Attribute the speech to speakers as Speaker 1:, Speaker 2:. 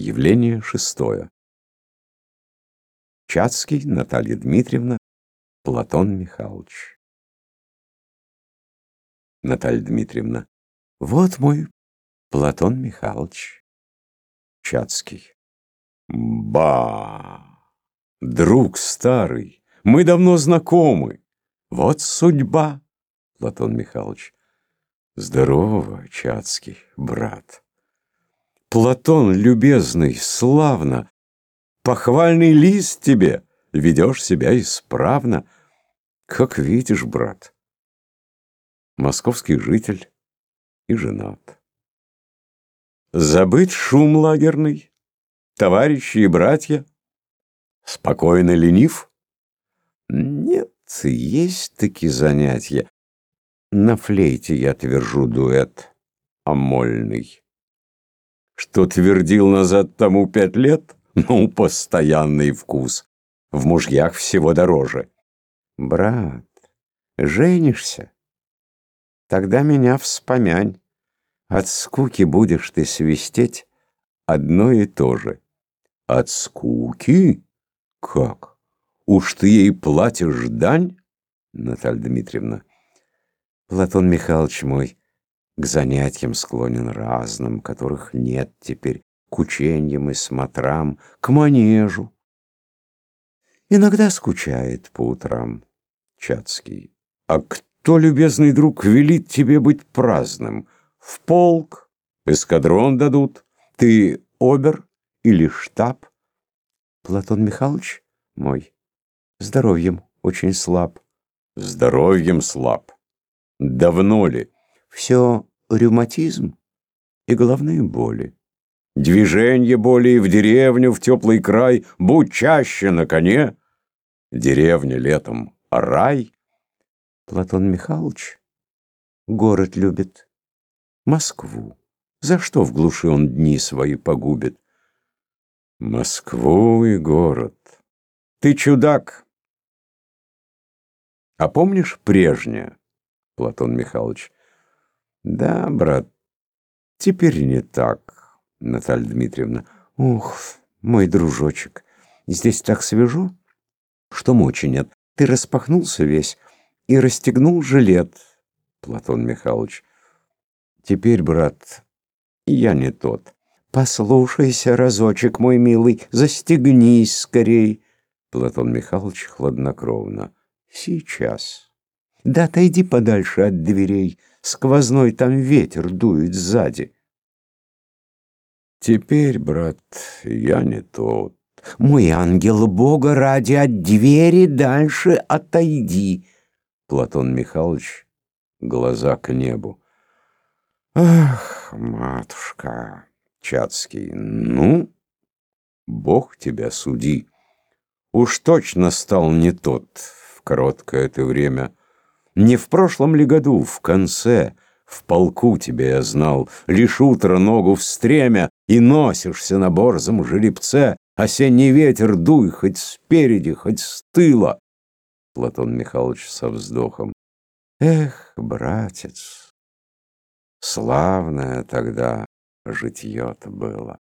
Speaker 1: Явление шестое. Чацкий, Наталья Дмитриевна, Платон Михайлович. Наталья Дмитриевна. Вот мой Платон Михайлович. Чацкий. Ба! Друг старый, мы давно знакомы. Вот судьба. Платон Михайлович. Здорово, Чацкий, брат. Платон, любезный, славно, Похвальный лист тебе, ведешь себя исправно. Как видишь, брат, московский житель и женат. Забыть шум лагерный, товарищи и братья, спокойно ленив? Нет, есть таки занятия. На флейте я твержу дуэт амольный. Что твердил назад тому пять лет? Ну, постоянный вкус. В мужьях всего дороже. Брат, женишься? Тогда меня вспомянь. От скуки будешь ты свистеть одно и то же. От скуки? Как? Уж ты ей платишь дань? Наталья Дмитриевна. Платон Михайлович мой, к занятиям склонен разным, которых нет теперь, к ученьям и смотрам, к манежу. Иногда скучает по утрам Чацкий. А кто, любезный друг, велит тебе быть праздным? В полк, эскадрон дадут, ты обер или штаб? Платон Михайлович мой, здоровьем очень слаб. Здоровьем слаб. Давно ли? Все ревматизм и головные боли. Движение более в деревню, в теплый край, будь чаще на коне. Деревня летом — рай. Платон Михайлович город любит, Москву. За что в глуши он дни свои погубит? Москву и город. Ты чудак. А помнишь прежнее, Платон Михайлович? Да, брат, теперь не так, Наталья Дмитриевна. Ух, мой дружочек, здесь так свежо, что мочи нет. Ты распахнулся весь и расстегнул жилет, Платон Михайлович. Теперь, брат, я не тот. Послушайся разочек, мой милый, застегнись скорей. Платон Михайлович хладнокровно. Сейчас. Да отойди подальше от дверей. Сквозной там ветер дует сзади. Теперь, брат, я не тот. Мой ангел Бога ради от двери дальше отойди. Платон Михайлович, глаза к небу. Ах, матушка, Чацкий, ну, Бог тебя суди. Уж точно стал не тот в короткое это время, не в прошлом ли году, в конце, в полку тебя я знал, Лишь утро ногу в стремя, и носишься на борзом жеребце, Осенний ветер дуй хоть спереди, хоть с тыла. Платон Михайлович со вздохом. Эх, братец, славное тогда житье-то было.